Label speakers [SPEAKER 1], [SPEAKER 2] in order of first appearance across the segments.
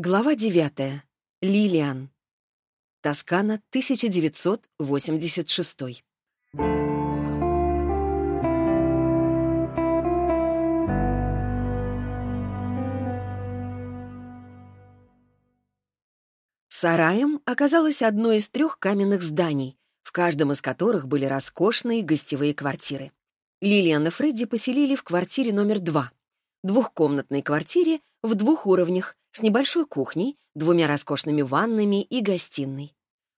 [SPEAKER 1] Глава 9. Лилиан. Тоскана, 1986. Сараем оказалось одно из трех каменных зданий, в каждом из которых были роскошные гостевые квартиры. Лилиан и Фредди поселили в квартире номер два, двухкомнатной квартире в двух уровнях, с небольшой кухней, двумя роскошными ваннами и гостиной.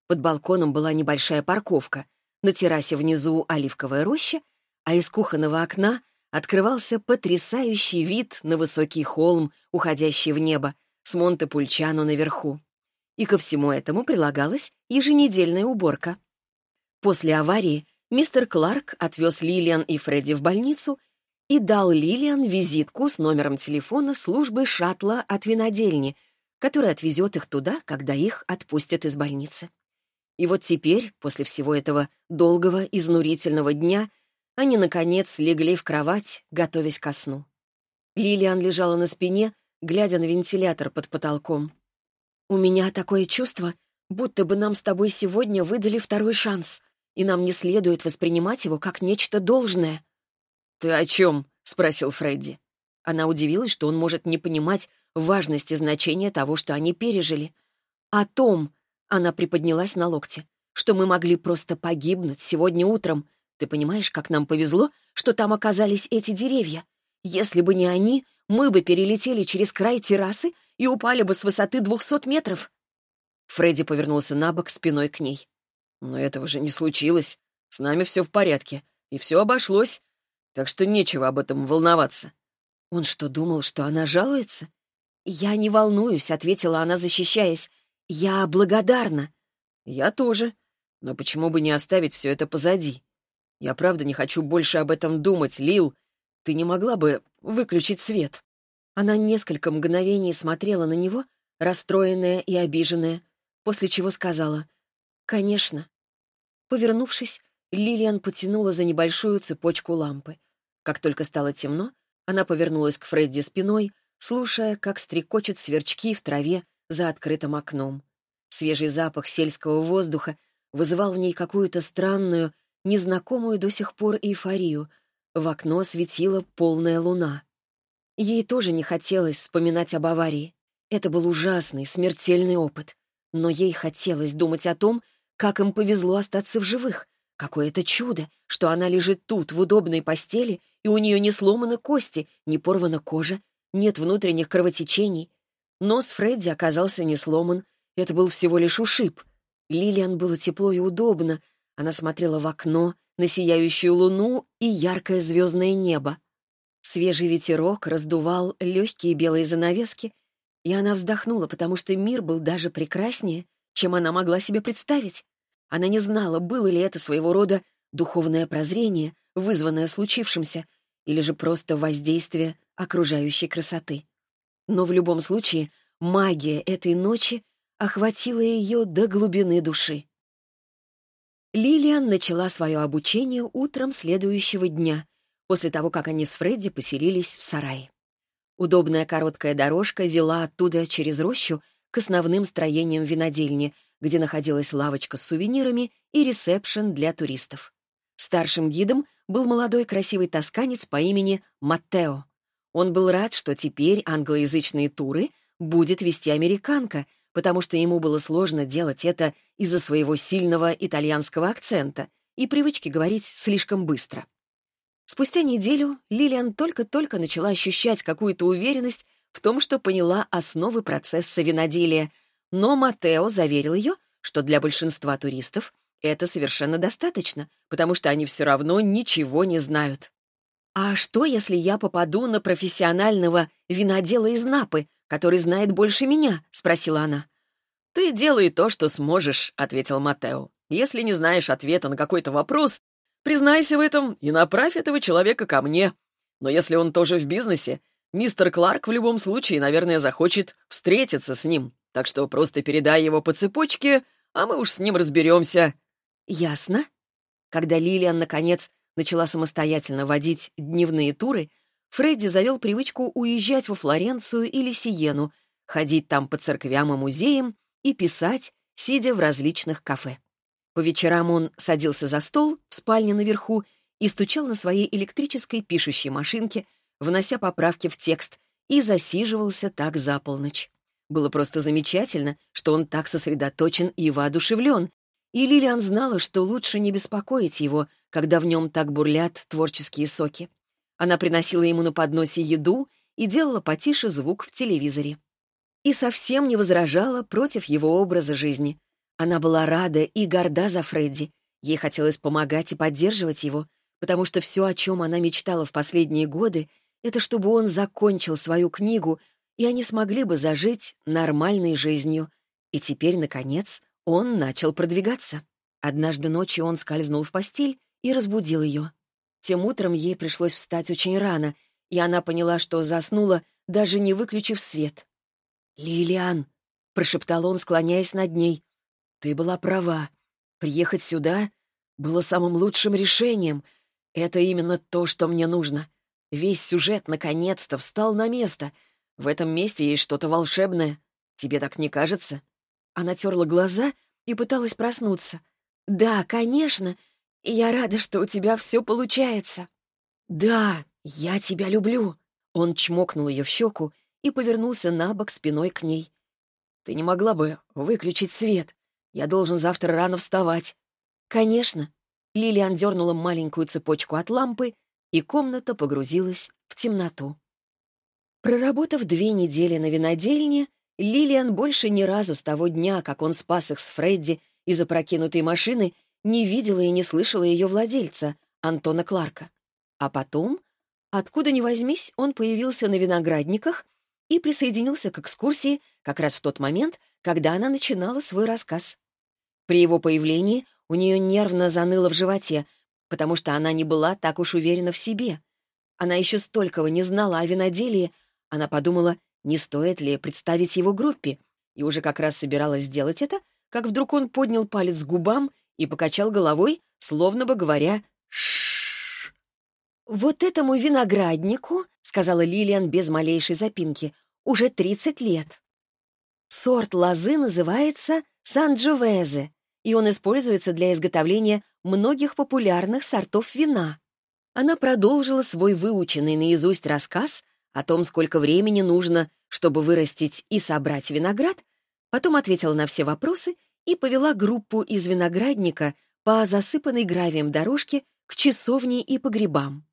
[SPEAKER 1] Под балконом была небольшая парковка, на террасе внизу оливковая роща, а из кухонного окна открывался потрясающий вид на высокий холм, уходящий в небо, с Монте-Пульчано наверху. И ко всему этому прилагалась еженедельная уборка. После аварии мистер Кларк отвез Лилиан и Фредди в больницу и дал Лилиан визитку с номером телефона службы шаттла от винодельни, который отвезет их туда, когда их отпустят из больницы. И вот теперь, после всего этого долгого, изнурительного дня, они, наконец, легли в кровать, готовясь ко сну. Лилиан лежала на спине, глядя на вентилятор под потолком. «У меня такое чувство, будто бы нам с тобой сегодня выдали второй шанс, и нам не следует воспринимать его как нечто должное»,
[SPEAKER 2] «Ты о чем?» — спросил Фредди.
[SPEAKER 1] Она удивилась, что он может не понимать важности значения того, что они пережили. «О том», — она приподнялась на локте, «что мы могли просто погибнуть сегодня утром. Ты понимаешь, как нам повезло, что там оказались эти деревья? Если бы не они, мы бы перелетели через край террасы и упали бы с высоты двухсот метров».
[SPEAKER 2] Фредди повернулся на бок спиной к ней. «Но этого же не случилось. С нами все в порядке. И все обошлось так что нечего об этом волноваться».
[SPEAKER 1] Он что, думал, что она жалуется? «Я не волнуюсь», — ответила она, защищаясь. «Я благодарна».
[SPEAKER 2] «Я тоже. Но почему бы не оставить все это позади? Я правда не хочу больше об этом думать, Лил. Ты не могла бы выключить свет?»
[SPEAKER 1] Она несколько мгновений смотрела на него, расстроенная и обиженная, после чего сказала «Конечно». Повернувшись, Лилиан потянула за небольшую цепочку лампы. Как только стало темно, она повернулась к Фредди спиной, слушая, как стрекочут сверчки в траве за открытым окном. Свежий запах сельского воздуха вызывал в ней какую-то странную, незнакомую до сих пор эйфорию. В окно светила полная луна. Ей тоже не хотелось вспоминать об аварии. Это был ужасный, смертельный опыт. Но ей хотелось думать о том, как им повезло остаться в живых, Какое-то чудо, что она лежит тут, в удобной постели, и у нее не сломаны кости, не порвана кожа, нет внутренних кровотечений. Нос Фредди оказался не сломан, это был всего лишь ушиб. Лилиан было тепло и удобно. Она смотрела в окно, на сияющую луну и яркое звездное небо. Свежий ветерок раздувал легкие белые занавески, и она вздохнула, потому что мир был даже прекраснее, чем она могла себе представить. Она не знала, было ли это своего рода духовное прозрение, вызванное случившимся, или же просто воздействие окружающей красоты. Но в любом случае магия этой ночи охватила ее до глубины души. Лилиан начала свое обучение утром следующего дня, после того, как они с Фредди поселились в сарае. Удобная короткая дорожка вела оттуда через рощу к основным строениям винодельни — где находилась лавочка с сувенирами и ресепшн для туристов. Старшим гидом был молодой красивый тосканец по имени Маттео. Он был рад, что теперь англоязычные туры будет вести американка, потому что ему было сложно делать это из-за своего сильного итальянского акцента и привычки говорить слишком быстро. Спустя неделю Лилиан только-только начала ощущать какую-то уверенность в том, что поняла основы процесса виноделия, но Матео заверил ее, что для большинства туристов это совершенно достаточно, потому что они все равно ничего не знают. «А что, если я попаду на профессионального винодела из Напы, который знает больше меня?» — спросила она.
[SPEAKER 2] «Ты делай то, что сможешь», — ответил Матео. «Если не знаешь ответа на какой-то вопрос, признайся в этом и направь этого человека ко мне. Но если он тоже в бизнесе, мистер Кларк в любом случае, наверное, захочет встретиться с ним. Так что просто передай его по цепочке, а мы уж с ним разберемся».
[SPEAKER 1] «Ясно». Когда Лилиан, наконец, начала самостоятельно водить дневные туры, Фредди завел привычку уезжать во Флоренцию или Сиену, ходить там по церквям и музеям и писать, сидя в различных кафе. По вечерам он садился за стол в спальне наверху и стучал на своей электрической пишущей машинке, внося поправки в текст, и засиживался так за полночь. Было просто замечательно, что он так сосредоточен и воодушевлен, и Лилиан знала, что лучше не беспокоить его, когда в нем так бурлят творческие соки. Она приносила ему на подносе еду и делала потише звук в телевизоре. И совсем не возражала против его образа жизни. Она была рада и горда за Фредди. Ей хотелось помогать и поддерживать его, потому что все, о чем она мечтала в последние годы, это чтобы он закончил свою книгу, и они смогли бы зажить нормальной жизнью. И теперь, наконец, он начал продвигаться. Однажды ночью он скользнул в постель и разбудил ее. Тем утром ей пришлось встать очень рано, и она поняла, что заснула, даже не выключив свет. «Лилиан», — прошептал он, склоняясь над ней, — «ты была права. Приехать сюда было самым лучшим решением. Это именно то, что мне нужно. Весь сюжет наконец-то встал на место. В этом месте есть что-то волшебное. Тебе так не кажется?» Она терла глаза и пыталась проснуться. «Да, конечно. Я рада, что у тебя все получается». «Да, я тебя люблю». Он чмокнул ее в щеку и повернулся на бок спиной к ней. «Ты не могла бы выключить свет? Я должен завтра рано вставать». «Конечно». Лилиан дернула маленькую цепочку от лампы и комната погрузилась в темноту. Проработав две недели на винодельне, Лилиан больше ни разу с того дня, как он спас их с Фредди из опрокинутой машины, не видела и не слышала ее владельца, Антона Кларка. А потом, откуда ни возьмись, он появился на виноградниках и присоединился к экскурсии как раз в тот момент, когда она начинала свой рассказ. При его появлении у нее нервно заныло в животе, потому что она не была так уж уверена в себе. Она еще столького не знала о виноделии, она подумала, не стоит ли представить его группе, и уже как раз собиралась сделать это, как вдруг он поднял палец к губам и покачал головой, словно бы говоря «Шшш». «Вот этому винограднику», — сказала Лилиан без малейшей запинки, — «уже тридцать лет. Сорт лозы называется Сан-Джовезе, и он используется для изготовления многих популярных сортов вина. Она продолжила свой выученный наизусть рассказ о том, сколько времени нужно, чтобы вырастить и собрать виноград, потом ответила на все вопросы и повела группу из виноградника по засыпанной гравием дорожке к часовне и погребам.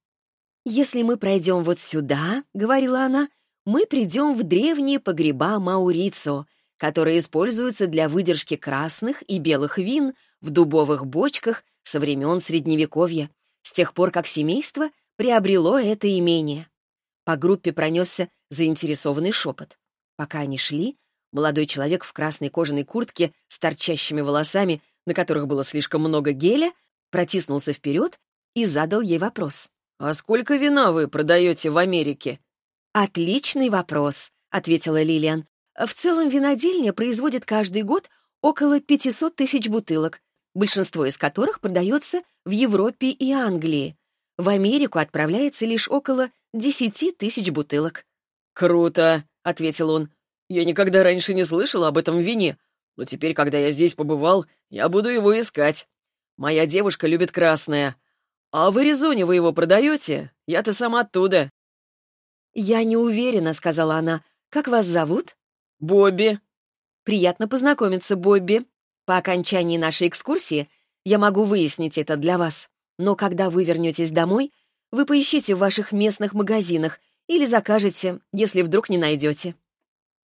[SPEAKER 1] «Если мы пройдем вот сюда», — говорила она, — «мы придем в древние погреба Маурицо, которые используются для выдержки красных и белых вин в дубовых бочках со времен Средневековья, с тех пор, как семейство приобрело это имение. По группе пронесся заинтересованный шепот. Пока они шли, молодой человек в красной кожаной куртке с торчащими волосами, на которых было слишком много геля, протиснулся вперед и задал ей вопрос. «А сколько вина вы продаете в Америке?» «Отличный вопрос», — ответила Лилиан. В целом винодельня производит каждый год около 500 тысяч бутылок, большинство из которых продается в Европе и Англии. В Америку отправляется лишь около 10 тысяч бутылок.
[SPEAKER 2] «Круто», — ответил он. «Я никогда раньше не слышал об этом вине, но теперь, когда я здесь побывал, я буду его искать. Моя девушка любит красное. А в Аризоне вы его продаете? Я-то сама оттуда».
[SPEAKER 1] «Я не уверена», — сказала она. «Как вас зовут?»
[SPEAKER 2] «Бобби».
[SPEAKER 1] «Приятно познакомиться, Бобби. По окончании нашей экскурсии я могу выяснить это для вас. Но когда вы вернетесь домой, вы поищите в ваших местных магазинах или закажете, если вдруг не найдете.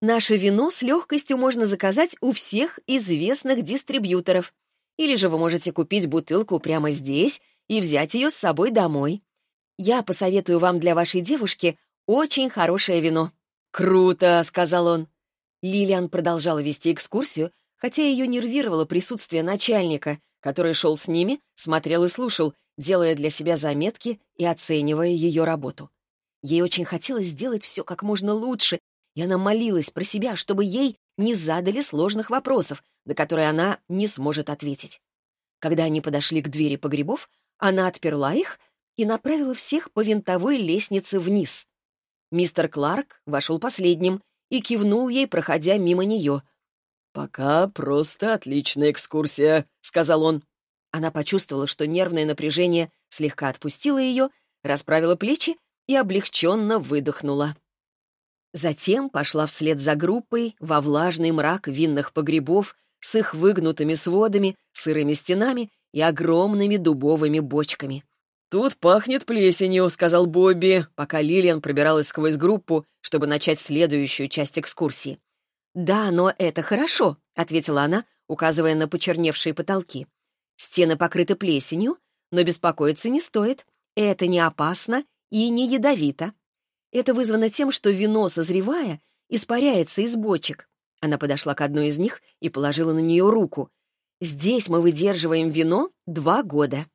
[SPEAKER 1] Наше вино с легкостью можно заказать у всех известных дистрибьюторов. Или же вы можете купить бутылку прямо здесь и взять ее с собой домой. Я посоветую вам для вашей девушки очень хорошее вино».
[SPEAKER 2] «Круто», — сказал он.
[SPEAKER 1] Лилиан продолжала вести экскурсию, хотя ее нервировало присутствие начальника, который шел с ними, смотрел и слушал, делая для себя заметки и оценивая ее работу. Ей очень хотелось сделать все как можно лучше, и она молилась про себя, чтобы ей не задали сложных вопросов, на которые она не сможет ответить. Когда они подошли к двери погребов, она отперла их и направила всех по винтовой лестнице вниз. Мистер Кларк вошел последним и кивнул ей, проходя мимо нее.
[SPEAKER 2] «Пока просто отличная экскурсия», — сказал он.
[SPEAKER 1] Она почувствовала, что нервное напряжение слегка отпустило ее, расправила плечи и облегченно выдохнула. Затем пошла вслед за группой во влажный мрак винных погребов с их выгнутыми сводами, сырыми стенами и огромными дубовыми бочками.
[SPEAKER 2] «Тут пахнет плесенью», — сказал Бобби, пока Лилиан пробиралась сквозь группу, чтобы начать следующую часть экскурсии.
[SPEAKER 1] «Да, но это хорошо», — ответила она, указывая на почерневшие потолки. «Стены покрыты плесенью, но беспокоиться не стоит. Это не опасно и не ядовито. Это вызвано тем, что вино, созревая, испаряется из бочек. Она подошла к одной из них и положила на нее руку. «Здесь мы выдерживаем вино два года.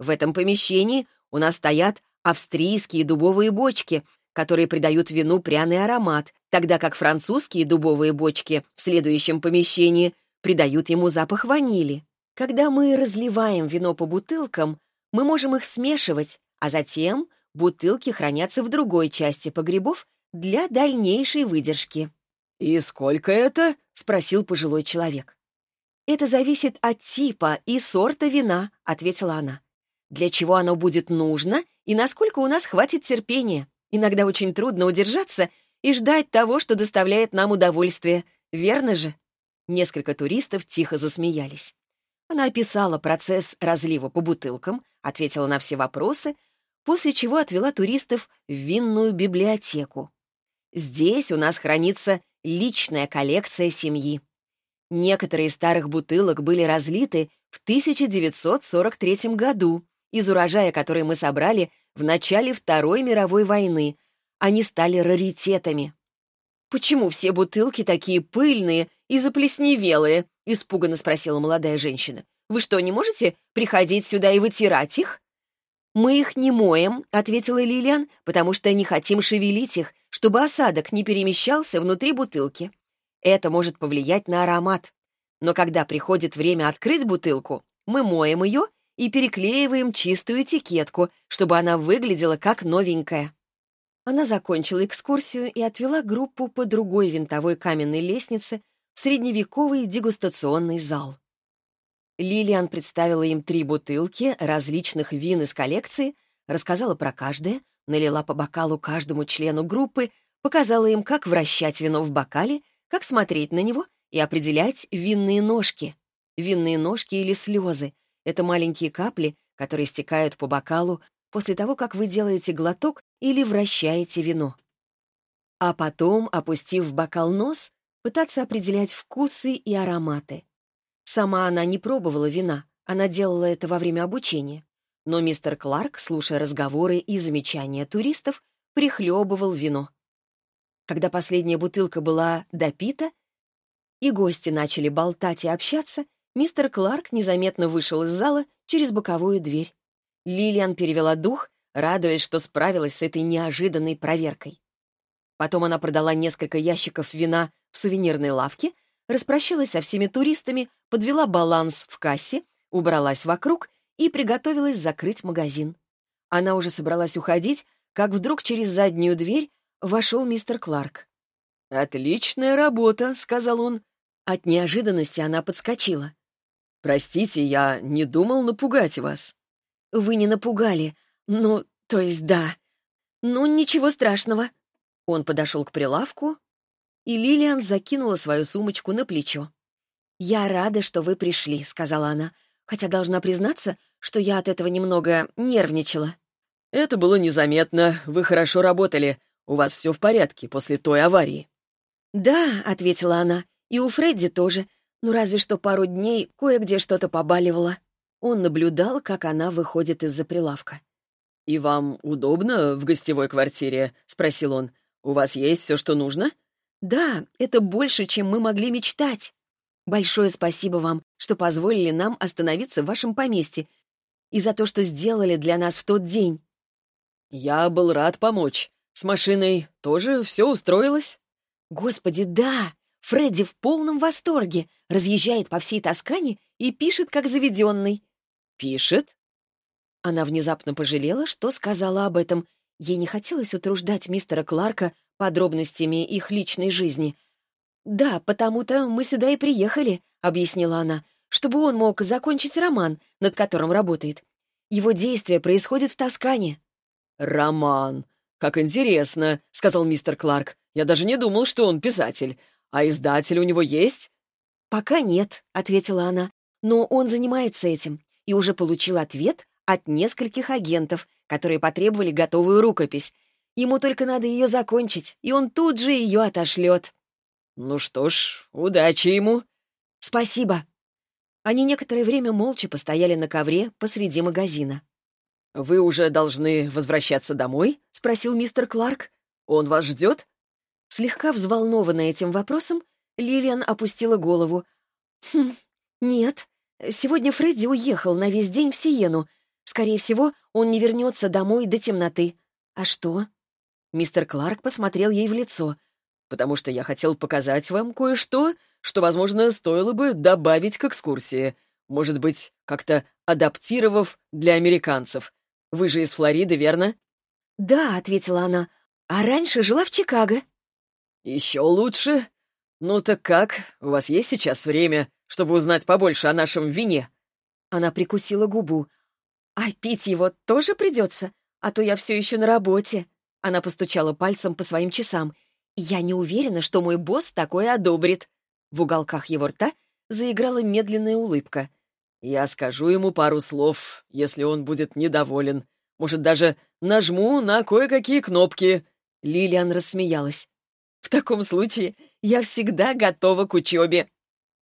[SPEAKER 1] В этом помещении у нас стоят австрийские дубовые бочки, которые придают вину пряный аромат, тогда как французские дубовые бочки в следующем помещении придают ему запах ванили. Когда мы разливаем вино по бутылкам, мы можем их смешивать, а затем бутылки хранятся в другой части погребов для дальнейшей выдержки.
[SPEAKER 2] «И сколько это?» — спросил пожилой человек.
[SPEAKER 1] «Это зависит от типа и сорта вина», — ответила она. «Для чего оно будет нужно и насколько у нас хватит терпения. Иногда очень трудно удержаться и ждать того, что доставляет нам удовольствие. Верно же?» Несколько туристов тихо засмеялись. Она описала процесс разлива по бутылкам, ответила на все вопросы, после чего отвела туристов в винную библиотеку. Здесь у нас хранится личная коллекция семьи. Некоторые из старых бутылок были разлиты в 1943 году из урожая, который мы собрали в начале Второй мировой войны. Они стали раритетами. «Почему все бутылки такие пыльные и заплесневелые?» — испуганно спросила молодая женщина. «Вы что, не можете приходить сюда и вытирать их?» «Мы их не моем», — ответила Лилиан, «потому что не хотим шевелить их, чтобы осадок не перемещался внутри бутылки. Это может повлиять на аромат. Но когда приходит время открыть бутылку, мы моем ее и переклеиваем чистую этикетку, чтобы она выглядела как новенькая». Она закончила экскурсию и отвела группу по другой винтовой каменной лестнице в средневековый дегустационный зал. Лилиан представила им три бутылки различных вин из коллекции, рассказала про каждое, налила по бокалу каждому члену группы, показала им, как вращать вино в бокале, как смотреть на него и определять винные ножки. Винные ножки или слезы — это маленькие капли, которые стекают по бокалу после того, как вы делаете глоток или вращаете вино. А потом, опустив в бокал нос, пытаться определять вкусы и ароматы. Сама она не пробовала вина, она делала это во время обучения. Но мистер Кларк, слушая разговоры и замечания туристов, прихлебывал вино. Когда последняя бутылка была допита, и гости начали болтать и общаться, мистер Кларк незаметно вышел из зала через боковую дверь. Лилиан перевела дух, радуясь, что справилась с этой неожиданной проверкой. Потом она продала несколько ящиков вина в сувенирной лавке, распрощалась со всеми туристами, подвела баланс в кассе, убралась вокруг и приготовилась закрыть магазин. Она уже собралась уходить, как вдруг через заднюю дверь вошел мистер Кларк.
[SPEAKER 2] «Отличная работа», — сказал он.
[SPEAKER 1] От неожиданности она подскочила.
[SPEAKER 2] «Простите, я не думал напугать вас».
[SPEAKER 1] «Вы не напугали. Ну, то есть да. Ну, ничего страшного». Он подошел к прилавку, и Лилиан закинула свою сумочку на плечо. «Я рада, что вы пришли», — сказала она, хотя должна признаться, что я от этого немного нервничала.
[SPEAKER 2] «Это было незаметно. Вы хорошо работали. У вас все в порядке после той аварии».
[SPEAKER 1] «Да», — ответила она, — «и у Фредди тоже. Ну, разве что пару дней кое-где что-то побаливало». Он наблюдал, как она выходит из-за прилавка.
[SPEAKER 2] «И вам удобно в гостевой квартире?» — спросил он. «У вас есть все, что нужно?»
[SPEAKER 1] «Да, это больше, чем мы могли мечтать». Большое спасибо вам, что позволили нам остановиться в вашем поместье и за то, что сделали для нас в тот день».
[SPEAKER 2] «Я был рад помочь. С машиной тоже все устроилось?»
[SPEAKER 1] «Господи, да! Фредди в полном восторге, разъезжает по всей Тоскане и пишет, как заведенный».
[SPEAKER 2] «Пишет?»
[SPEAKER 1] Она внезапно пожалела, что сказала об этом. Ей не хотелось утруждать мистера Кларка подробностями их личной жизни. «Да, потому-то мы сюда и приехали», — объяснила она, «чтобы он мог закончить роман, над которым работает. Его действие происходит в Тоскане».
[SPEAKER 2] «Роман! Как интересно», — сказал мистер Кларк. «Я даже не думал, что он писатель. А издатель у него есть?»
[SPEAKER 1] «Пока нет», — ответила она. «Но он занимается этим и уже получил ответ от нескольких агентов, которые потребовали готовую рукопись. Ему только надо ее закончить, и он тут же ее отошлет».
[SPEAKER 2] «Ну что ж, удачи ему».
[SPEAKER 1] «Спасибо». Они некоторое время молча постояли на ковре посреди магазина.
[SPEAKER 2] «Вы уже должны возвращаться домой?» — спросил мистер Кларк. «Он вас ждет?»
[SPEAKER 1] Слегка взволнованная этим вопросом, Лилиан опустила голову. «Хм, нет. Сегодня Фредди уехал на весь день в Сиену. Скорее всего, он не вернется домой до темноты. А что?» Мистер Кларк посмотрел ей в лицо.
[SPEAKER 2] «Потому что я хотел показать вам кое-что, что, возможно, стоило бы добавить к экскурсии. Может быть, как-то адаптировав для американцев. Вы же из Флориды, верно?»
[SPEAKER 1] «Да», — ответила она. «А раньше жила в Чикаго».
[SPEAKER 2] «Еще лучше. Ну так как? У вас есть сейчас время, чтобы узнать побольше о нашем вине?»
[SPEAKER 1] Она прикусила губу. «А пить его тоже придется? А то я все еще на работе». Она постучала пальцем по своим часам. «Я не уверена, что мой босс такое одобрит». В уголках его рта заиграла медленная улыбка.
[SPEAKER 2] Я скажу ему пару слов, если он будет недоволен. Может, даже нажму на кое-какие кнопки».
[SPEAKER 1] Лилиан рассмеялась. «В таком случае я всегда готова к учебе».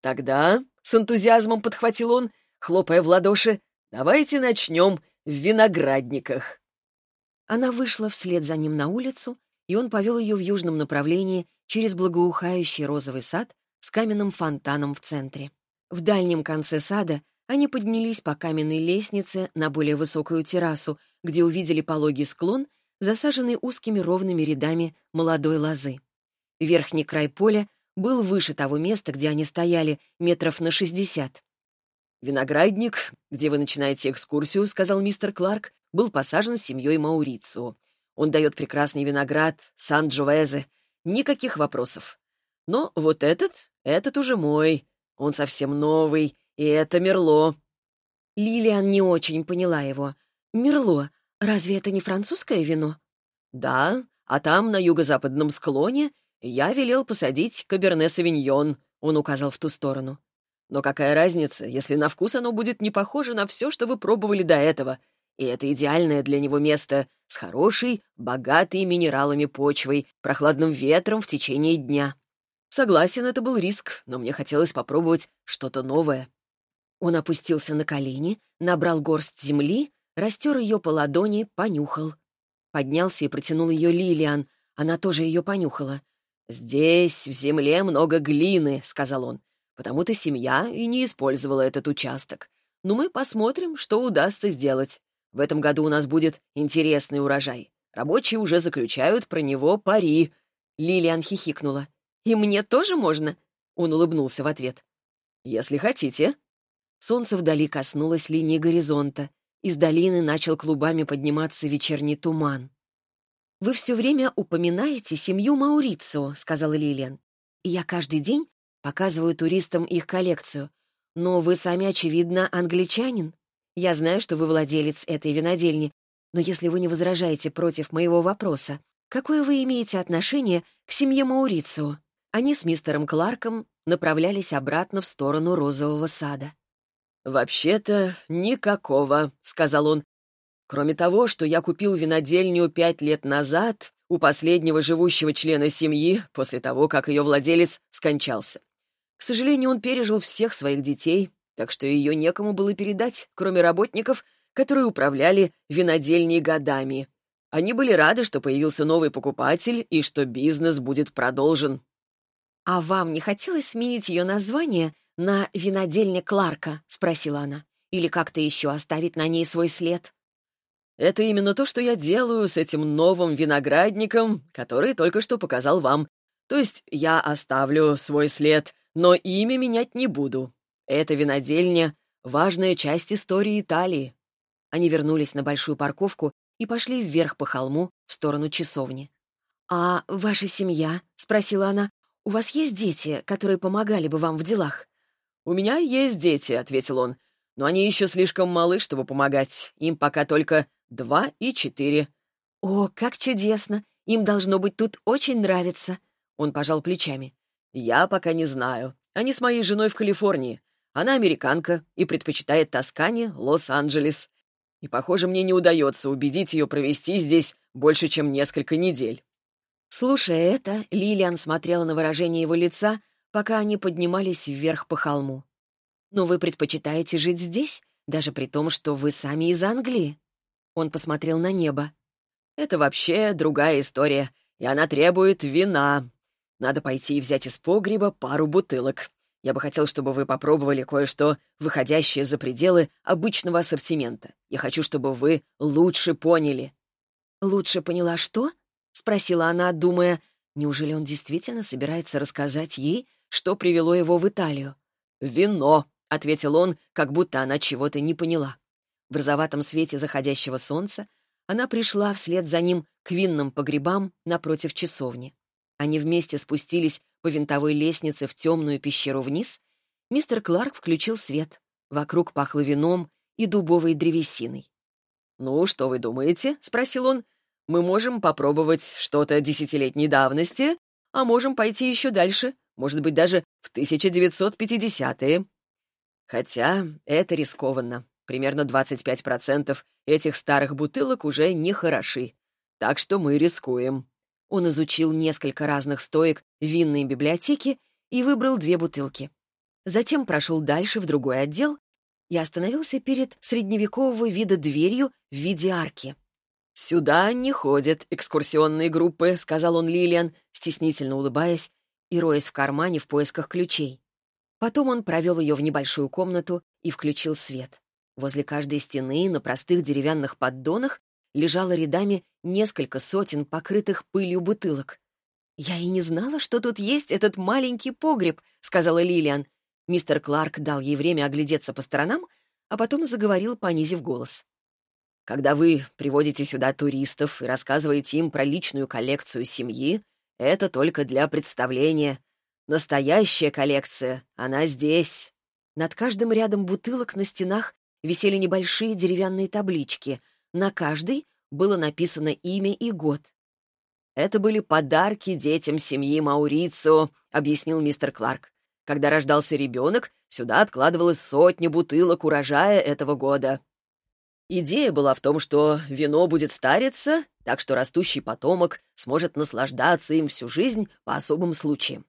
[SPEAKER 2] «Тогда», — с энтузиазмом подхватил он, хлопая в ладоши, «давайте начнем в виноградниках».
[SPEAKER 1] Она вышла вслед за ним на улицу, и он повел ее в южном направлении через благоухающий розовый сад с каменным фонтаном в центре. В дальнем конце сада они поднялись по каменной лестнице на более высокую террасу, где увидели пологий склон, засаженный узкими ровными рядами молодой лозы. Верхний край поля был выше того места, где они стояли, метров на шестьдесят.
[SPEAKER 2] «Виноградник, где вы начинаете экскурсию», — сказал мистер Кларк, был посажен семьей Маурицио. Он дает прекрасный виноград Сан-Джовезе. Никаких вопросов. Но вот этот, этот уже мой. Он совсем новый, и это Мерло».
[SPEAKER 1] Лилиан не очень поняла его. «Мерло, разве это не французское вино?»
[SPEAKER 2] «Да, а там, на юго-западном склоне, я велел посадить каберне-савиньон», — он указал в ту сторону. «Но какая разница, если на вкус оно будет не похоже на все, что вы пробовали до этого? И это идеальное для него место с хорошей, богатой минералами почвой, прохладным ветром в течение дня. Согласен, это был риск, но мне хотелось попробовать что-то новое».
[SPEAKER 1] Он опустился на колени, набрал горсть земли, растер ее по ладони, понюхал. Поднялся и протянул ее Лилиан. Она тоже ее понюхала. «Здесь, в земле, много глины», — сказал он. «Потому-то семья и не использовала этот участок. Но мы посмотрим, что удастся сделать. В этом году у нас будет интересный урожай. Рабочие уже заключают про него пари». Лилиан хихикнула. «И мне тоже можно?» Он улыбнулся в ответ. «Если хотите», Солнце вдали коснулось линии горизонта. Из долины начал клубами подниматься вечерний туман. «Вы все время упоминаете семью Маурицио», — сказала Лилиан. «И я каждый день показываю туристам их коллекцию. Но вы сами, очевидно, англичанин. Я знаю, что вы владелец этой винодельни, но если вы не возражаете против моего вопроса, какое вы имеете отношение к семье Маурицио?» Они с мистером Кларком направлялись обратно в сторону розового сада.
[SPEAKER 2] «Вообще-то никакого», — сказал он. «Кроме того, что я купил винодельню пять лет назад у последнего живущего члена семьи после того, как ее владелец скончался. К сожалению, он пережил всех своих детей, так что ее некому было передать, кроме работников, которые управляли винодельней годами. Они были рады, что появился новый покупатель и что бизнес будет продолжен.
[SPEAKER 1] «А вам не хотелось сменить ее название «На винодельне Кларка?» — спросила она. «Или как-то еще оставить на ней свой след?»
[SPEAKER 2] «Это именно то, что я делаю с этим новым виноградником, который только что показал вам. То есть я оставлю свой след, но имя менять не буду. Эта винодельня — важная часть истории Италии».
[SPEAKER 1] Они вернулись на большую парковку и пошли вверх по холму в сторону часовни. «А ваша семья?» — спросила она. «У вас есть дети, которые помогали бы вам в делах?»
[SPEAKER 2] «У меня есть дети», — ответил он. «Но они еще слишком малы, чтобы помогать. Им пока только два и четыре».
[SPEAKER 1] «О, как чудесно! Им должно быть тут очень нравится!» Он пожал плечами.
[SPEAKER 2] «Я пока не знаю. Они с моей женой в Калифорнии. Она американка и предпочитает Тоскане, Лос-Анджелес. И, похоже, мне не удается убедить ее провести здесь больше, чем несколько недель».
[SPEAKER 1] Слушая это, Лилиан смотрела на выражение его лица, пока они поднимались вверх по холму. «Но вы предпочитаете жить здесь, даже при том, что вы сами из Англии?» Он посмотрел на небо.
[SPEAKER 2] «Это вообще другая история, и она требует вина. Надо пойти и взять из погреба пару бутылок. Я бы хотел, чтобы вы попробовали кое-что, выходящее за пределы обычного ассортимента. Я хочу, чтобы вы лучше поняли».
[SPEAKER 1] «Лучше поняла что?» — спросила она, думая, неужели он действительно собирается рассказать ей, что привело его в Италию?
[SPEAKER 2] «Вино», — ответил он, как будто она чего-то не поняла. В розоватом свете заходящего солнца она пришла вслед за ним к винным погребам напротив часовни. Они вместе спустились по винтовой лестнице в темную пещеру вниз. Мистер Кларк включил свет. Вокруг пахло вином и дубовой древесиной. «Ну, что вы думаете?» — спросил он. Мы можем попробовать что-то десятилетней давности, а можем пойти еще дальше, может быть, даже в 1950-е. Хотя это рискованно. Примерно 25% этих старых бутылок уже не хороши. Так что мы рискуем. Он изучил несколько разных стоек винной библиотеки и выбрал две бутылки. Затем прошел дальше в другой отдел и остановился перед средневекового вида дверью в виде арки. «Сюда не ходят экскурсионные группы», — сказал он Лилиан, стеснительно улыбаясь и роясь в кармане в поисках ключей. Потом он провел ее в небольшую комнату и включил свет. Возле каждой стены на простых деревянных поддонах лежало рядами несколько сотен покрытых пылью бутылок. «Я и не знала, что тут есть этот маленький погреб», — сказала Лилиан. Мистер Кларк дал ей время оглядеться по сторонам, а потом заговорил, понизив голос. Когда вы приводите сюда туристов и рассказываете им про личную коллекцию семьи, это только для представления. Настоящая коллекция, она здесь. Над каждым рядом бутылок на стенах висели небольшие деревянные таблички. На каждой было написано имя и год. «Это были подарки детям семьи Маурицио», — объяснил мистер Кларк. «Когда рождался ребенок, сюда откладывалось сотни бутылок урожая этого года. Идея была в том, что вино будет стариться, так что растущий потомок сможет наслаждаться им всю жизнь по особым случаям.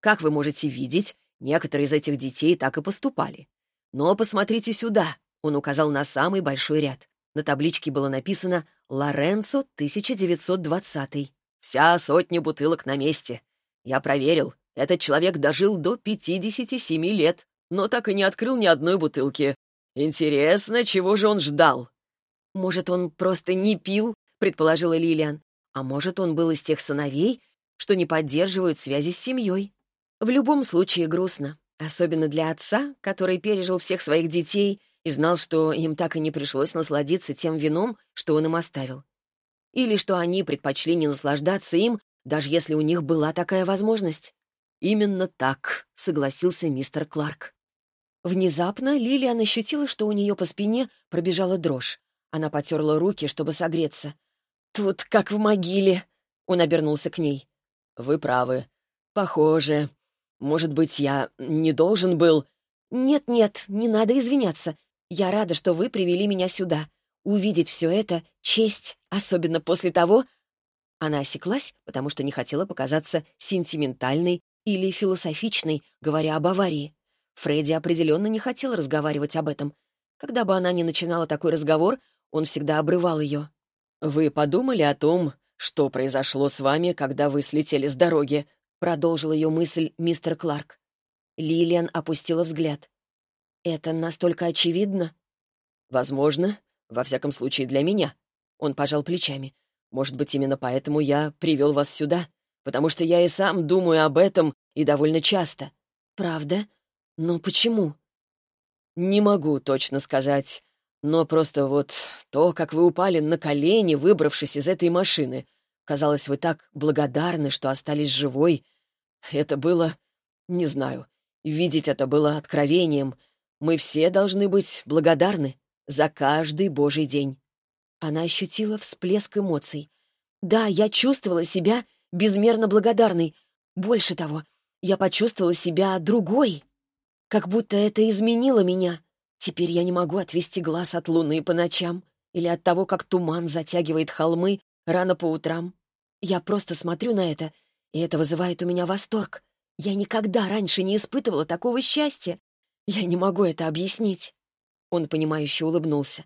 [SPEAKER 2] Как вы можете видеть, некоторые из этих детей так и поступали. Но посмотрите сюда, он указал на самый большой ряд. На табличке было написано «Лоренцо 1920». Вся сотня бутылок на месте. Я проверил, этот человек дожил до 57 лет, но так и не открыл ни одной бутылки, «Интересно, чего же он ждал?» «Может, он просто не пил?» — предположила Лилиан. «А может, он был из тех сыновей, что не поддерживают связи с семьей?» В любом случае грустно, особенно для отца, который пережил всех своих детей и знал, что им так и не пришлось насладиться тем вином, что он им оставил. Или что они предпочли не наслаждаться им, даже если у них была такая возможность. «Именно так», — согласился мистер Кларк. Внезапно Лилиан ощутила, что у нее по спине пробежала дрожь. Она потерла руки, чтобы согреться. «Тут как в могиле!» Он обернулся к ней. «Вы правы. Похоже. Может быть, я не должен был...» «Нет-нет, не надо извиняться. Я рада, что вы привели меня сюда. Увидеть все это — честь, особенно после того...» Она осеклась, потому что не хотела показаться сентиментальной или философичной, говоря об аварии. Фредди определенно не хотел разговаривать об этом. Когда бы она ни начинала такой разговор, он всегда обрывал ее. «Вы подумали о том, что произошло с вами, когда вы слетели с дороги?» — продолжил ее мысль мистер Кларк. Лилиан опустила взгляд. «Это настолько очевидно?» «Возможно. Во всяком случае, для меня». Он пожал плечами. «Может быть, именно поэтому я привел вас сюда, потому что я и сам думаю об этом и довольно часто». «Правда?» «Но почему?» «Не могу точно сказать. Но просто вот то, как вы упали на колени, выбравшись из этой машины, Казалось, вы так благодарны, что остались живой. Это было... Не знаю. Видеть это было откровением. Мы все должны быть благодарны за каждый божий день. Она ощутила всплеск эмоций. Да, я чувствовала себя безмерно благодарной. Больше того, я почувствовала себя другой. Как будто это изменило меня. Теперь я не могу отвести глаз от луны по ночам или от того, как туман затягивает холмы рано по утрам. Я просто смотрю на это, и это вызывает у меня восторг. Я никогда раньше не испытывала такого счастья. Я не могу это объяснить. Он, понимающе улыбнулся.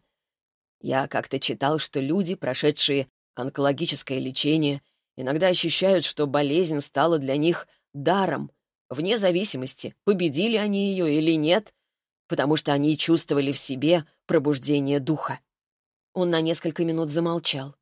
[SPEAKER 2] Я как-то читал, что люди, прошедшие онкологическое лечение, иногда ощущают, что болезнь стала для них даром, вне зависимости, победили они ее или нет, потому что они чувствовали в себе пробуждение духа. Он на несколько минут замолчал.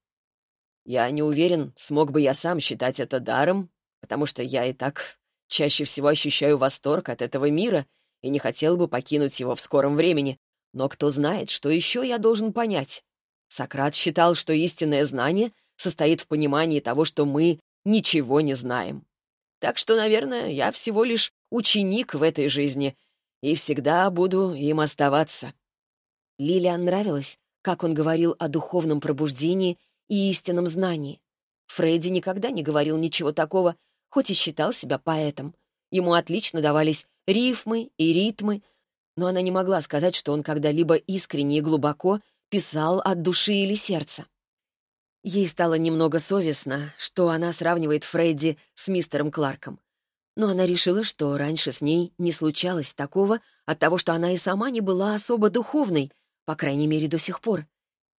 [SPEAKER 2] Я не уверен, смог бы я сам считать это даром, потому что я и так чаще всего ощущаю восторг от этого мира и не хотел бы покинуть его в скором времени. Но кто знает, что еще я должен понять? Сократ считал, что истинное знание состоит в понимании того, что мы ничего не знаем. Так что, наверное, я всего лишь ученик в этой жизни и всегда буду им оставаться. Лилиан нравилось, как он говорил о духовном пробуждении и истинном знании. Фредди никогда не говорил ничего такого, хоть и считал себя поэтом. Ему отлично давались рифмы и ритмы, но она не могла сказать, что он когда-либо искренне и глубоко писал от души или сердца. Ей стало немного совестно, что она сравнивает Фредди с мистером Кларком. Но она решила, что раньше с ней не случалось такого от того, что она и сама не была особо духовной, по крайней мере, до сих пор.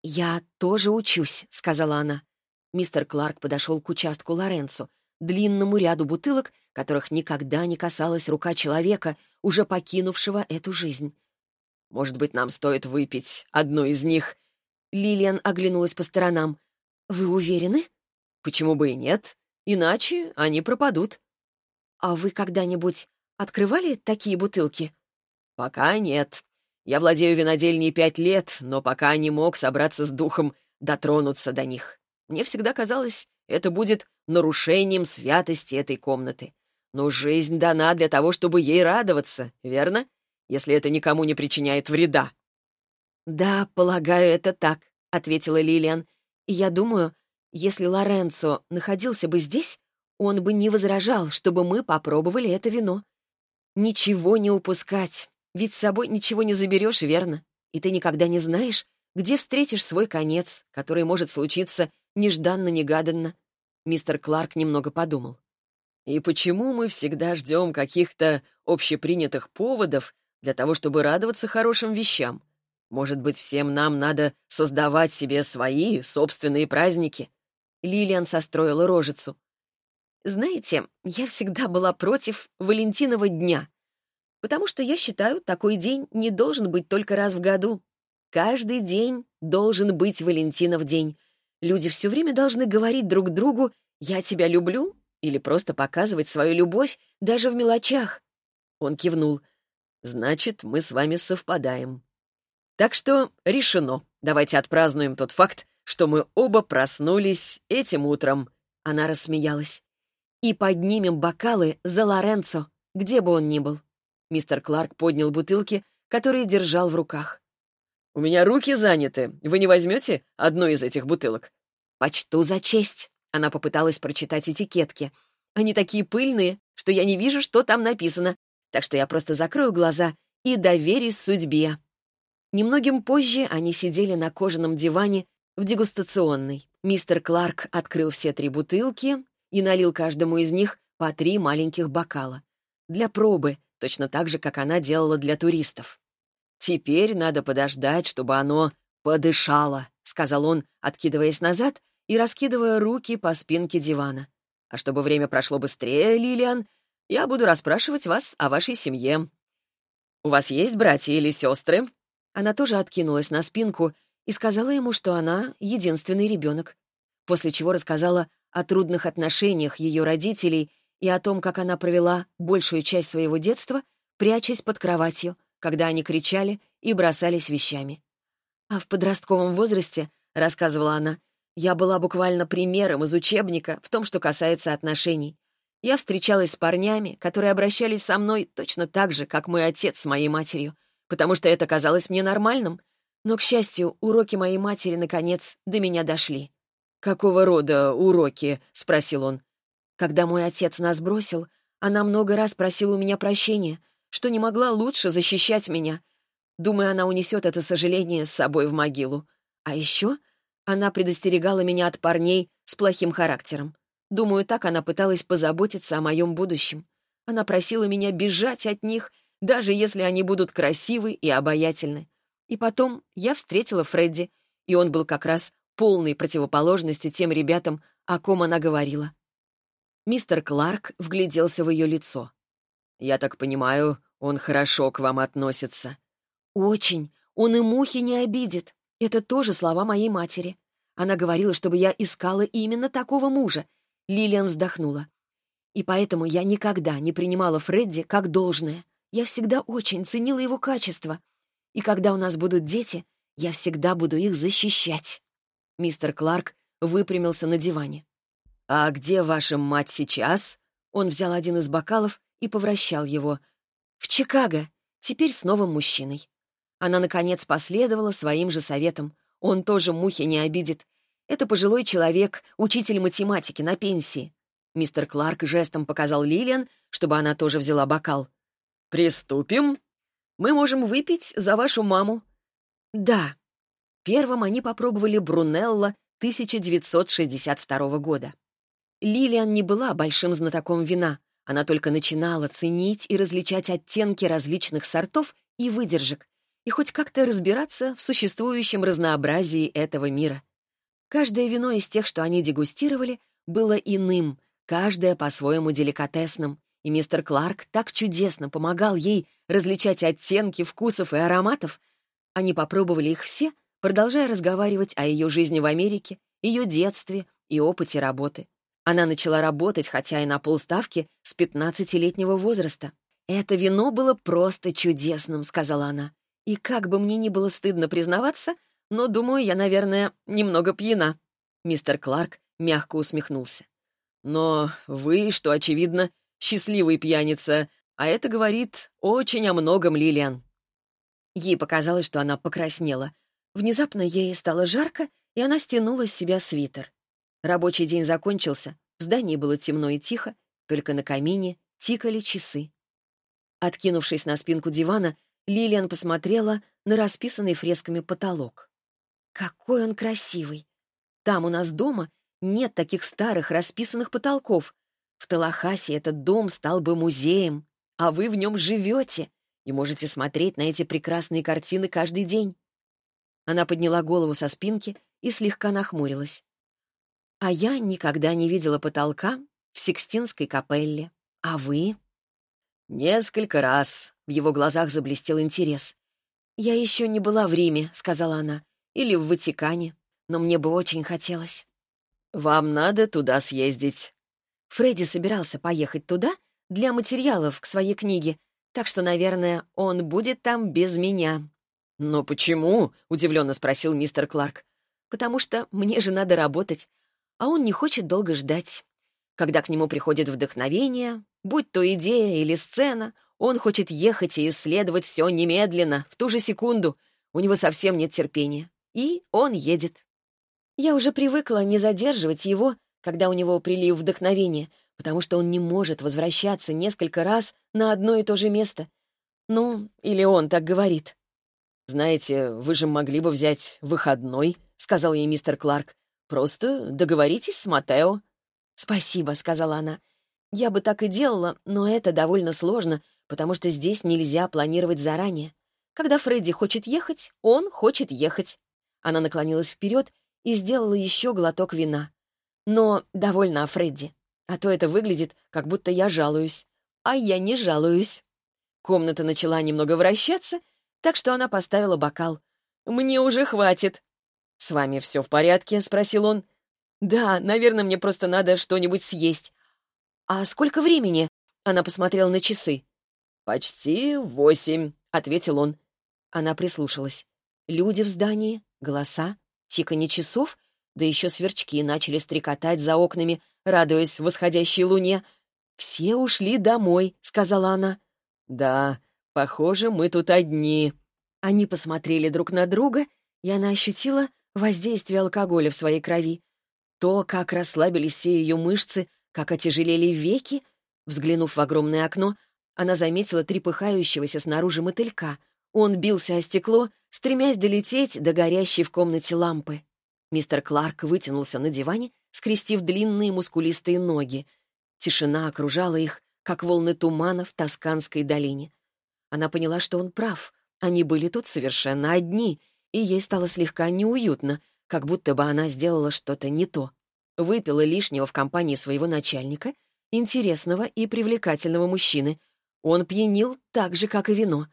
[SPEAKER 2] «Я тоже учусь», — сказала она. Мистер Кларк подошел к участку Лоренцо, длинному ряду бутылок, которых никогда не касалась рука человека, уже покинувшего эту жизнь. «Может быть, нам стоит выпить одну из них?» Лилиан оглянулась по сторонам. «Вы уверены?» «Почему бы и нет? Иначе они пропадут». «А вы когда-нибудь открывали такие бутылки?» «Пока нет. Я владею винодельней пять лет, но пока не мог собраться с духом дотронуться до них. Мне всегда казалось, это будет нарушением святости этой комнаты. Но жизнь дана для того, чтобы ей радоваться, верно? Если это никому не причиняет вреда. «Да, полагаю, это так», — ответила Лилиан. «И я думаю, если Лоренцо находился бы здесь, он бы не возражал, чтобы мы попробовали это вино. Ничего не упускать. Ведь с собой ничего не заберешь, верно? И ты никогда не знаешь, где встретишь свой конец, который может случиться нежданно-негаданно. Мистер Кларк немного подумал. И почему мы всегда ждем каких-то общепринятых поводов для того, чтобы радоваться хорошим вещам? Может быть, всем нам надо создавать себе свои собственные праздники? Лилиан состроила рожицу. Знаете, я всегда была против Валентинова дня потому что я считаю, такой день не должен быть только раз в году. Каждый день должен быть Валентинов день. Люди все время должны говорить друг другу «я тебя люблю» или просто показывать свою любовь даже в мелочах. Он кивнул. «Значит, мы с вами совпадаем. Так что решено. Давайте отпразднуем тот факт, что мы оба проснулись этим утром». Она рассмеялась. «И поднимем бокалы за Лоренцо, где бы он ни был». Мистер Кларк поднял бутылки, которые держал в руках. «У меня руки заняты. Вы не возьмете одну из этих бутылок?» «Почту за честь», — она попыталась прочитать этикетки. «Они такие пыльные, что я не вижу, что там написано, так что я просто закрою глаза и доверюсь судьбе». Немногим позже они сидели на кожаном диване в дегустационной. Мистер Кларк открыл все три бутылки и налил каждому из них по три маленьких бокала. Для пробы, точно так же, как она делала для туристов. «Теперь надо подождать, чтобы оно подышало», — сказал он, откидываясь назад и раскидывая руки по спинке дивана. «А чтобы время прошло быстрее, Лилиан, я буду расспрашивать вас о вашей семье. У вас есть братья или сестры?» Она тоже откинулась на спинку и сказала ему, что она единственный ребенок, после чего рассказала о трудных отношениях ее родителей и о том, как она провела большую часть своего детства, прячась под кроватью, когда они кричали и бросались вещами. А в подростковом возрасте, рассказывала она,
[SPEAKER 1] Я была буквально примером из учебника в том, что касается отношений. Я встречалась с парнями, которые обращались со мной точно так же, как мой отец с моей матерью, потому что это казалось мне нормальным. Но, к счастью, уроки моей матери, наконец, до меня дошли.
[SPEAKER 2] «Какого рода уроки?» — спросил он.
[SPEAKER 1] Когда мой отец нас бросил, она много раз просила у меня прощения, что не могла лучше защищать меня. Думаю, она унесет это сожаление с собой в могилу. А еще она предостерегала меня от парней с плохим характером. Думаю, так она пыталась позаботиться о моем будущем. Она просила меня бежать от них, даже если они будут красивы и обаятельны. И потом я встретила Фредди, и он был как раз полной противоположностью тем ребятам, о ком она говорила. Мистер Кларк вгляделся в ее лицо.
[SPEAKER 2] «Я так понимаю, он хорошо к вам относится».
[SPEAKER 1] «Очень. Он и мухи не обидит. Это тоже слова моей матери. Она говорила, чтобы я искала именно такого мужа. Лилиан вздохнула. И поэтому я никогда не принимала Фредди как должное. Я всегда очень ценила его качество. И когда у нас будут дети, я всегда буду их защищать. Мистер Кларк выпрямился на диване.
[SPEAKER 2] «А где ваша мать сейчас?»
[SPEAKER 1] Он взял один из бокалов и повращал его. «В Чикаго. Теперь с новым мужчиной». Она, наконец, последовала своим же советам. Он тоже мухи не обидит. Это пожилой человек, учитель математики на пенсии. Мистер Кларк жестом показал Лилиан, чтобы она тоже взяла бокал.
[SPEAKER 2] «Приступим. Мы можем выпить за вашу маму».
[SPEAKER 1] «Да». Первым они попробовали Брунелла 1962 года. Лилиан не была большим знатоком вина. Она только начинала ценить и различать оттенки различных сортов и выдержек, и хоть как-то разбираться в существующем разнообразии этого мира. Каждое вино из тех, что они дегустировали, было иным, каждое по-своему деликатесным, и мистер Кларк так чудесно помогал ей различать оттенки вкусов и ароматов. Они попробовали их все, продолжая разговаривать о ее жизни в Америке, ее детстве и опыте работы. Она начала работать, хотя и на полставки, с 15-летнего возраста. «Это вино было просто чудесным», — сказала она. «И как бы мне ни было стыдно признаваться, но, думаю, я, наверное, немного пьяна». Мистер Кларк мягко усмехнулся.
[SPEAKER 2] «Но вы, что очевидно, счастливый пьяница, а это говорит очень о многом, Лилиан».
[SPEAKER 1] Ей показалось, что она покраснела. Внезапно ей стало жарко, и она стянула с себя свитер. Рабочий день закончился, в здании было темно и тихо, только на камине тикали часы. Откинувшись на спинку дивана, Лилиан посмотрела на расписанный фресками потолок. Какой он красивый! Там у нас дома нет таких старых расписанных потолков. В Талахасе этот дом стал бы музеем, а вы в нем живете и можете смотреть на эти прекрасные картины каждый день. Она подняла голову со спинки и слегка нахмурилась. А я никогда не видела потолка в Сикстинской капелле. А вы?
[SPEAKER 2] Несколько раз. В его глазах заблестел интерес.
[SPEAKER 1] «Я еще не была в Риме», — сказала она или в Ватикане, но мне бы очень хотелось.
[SPEAKER 2] «Вам надо туда съездить».
[SPEAKER 1] Фредди собирался поехать туда для материалов к своей книге, так что, наверное, он будет там без меня.
[SPEAKER 2] «Но почему?» — удивленно спросил мистер Кларк.
[SPEAKER 1] «Потому что мне же надо работать, а он не хочет долго ждать. Когда к нему приходит вдохновение, будь то идея или сцена, он хочет ехать и исследовать все немедленно, в ту же секунду. У него совсем нет терпения. И он едет. Я уже привыкла не задерживать его, когда у него прилив вдохновения, потому что он не может возвращаться несколько раз на одно и то же место. Ну, или он так говорит.
[SPEAKER 2] «Знаете, вы же могли бы взять выходной», — сказал ей мистер Кларк. «Просто договоритесь с Матео».
[SPEAKER 1] «Спасибо», — сказала она. «Я бы так и делала, но это довольно сложно, потому что здесь нельзя планировать заранее. Когда Фредди хочет ехать, он хочет ехать. Она наклонилась вперед и сделала еще глоток вина. Но довольна о Фредди. А то это выглядит, как будто я жалуюсь. А я не жалуюсь. Комната начала немного вращаться, так что она поставила бокал. «Мне уже хватит». «С вами все в порядке?» — спросил он. «Да, наверное, мне просто надо что-нибудь съесть». «А сколько времени?» — она посмотрела на часы.
[SPEAKER 2] «Почти восемь», — ответил он.
[SPEAKER 1] Она прислушалась. Люди в здании, голоса, тиканье часов. Да еще сверчки начали стрекотать за окнами, радуясь восходящей луне. «Все ушли домой», — сказала она.
[SPEAKER 2] «Да, похоже, мы тут одни».
[SPEAKER 1] Они посмотрели друг на друга, и она ощутила воздействие алкоголя в своей крови. То, как расслабились все ее мышцы, как отяжелели веки. Взглянув в огромное окно, она заметила трепыхающегося снаружи мотылька. Он бился о стекло, стремясь долететь до горящей в комнате лампы. Мистер Кларк вытянулся на диване, скрестив длинные мускулистые ноги. Тишина окружала их, как волны тумана в Тосканской долине. Она поняла, что он прав. Они были тут совершенно одни, и ей стало слегка неуютно, как будто бы она сделала что-то не то. Выпила лишнего в компании своего начальника, интересного и привлекательного мужчины. Он пьянил так же, как и вино.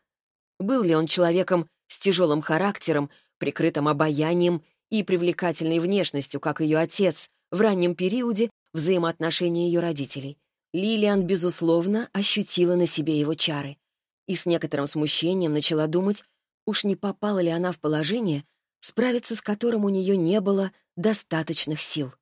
[SPEAKER 1] Был ли он человеком с тяжелым характером, прикрытым обаянием и привлекательной внешностью, как ее отец, в раннем периоде взаимоотношений ее родителей. Лилиан, безусловно, ощутила на себе его чары и с некоторым смущением начала думать, уж не попала ли она в положение, справиться с которым у нее не было достаточных сил.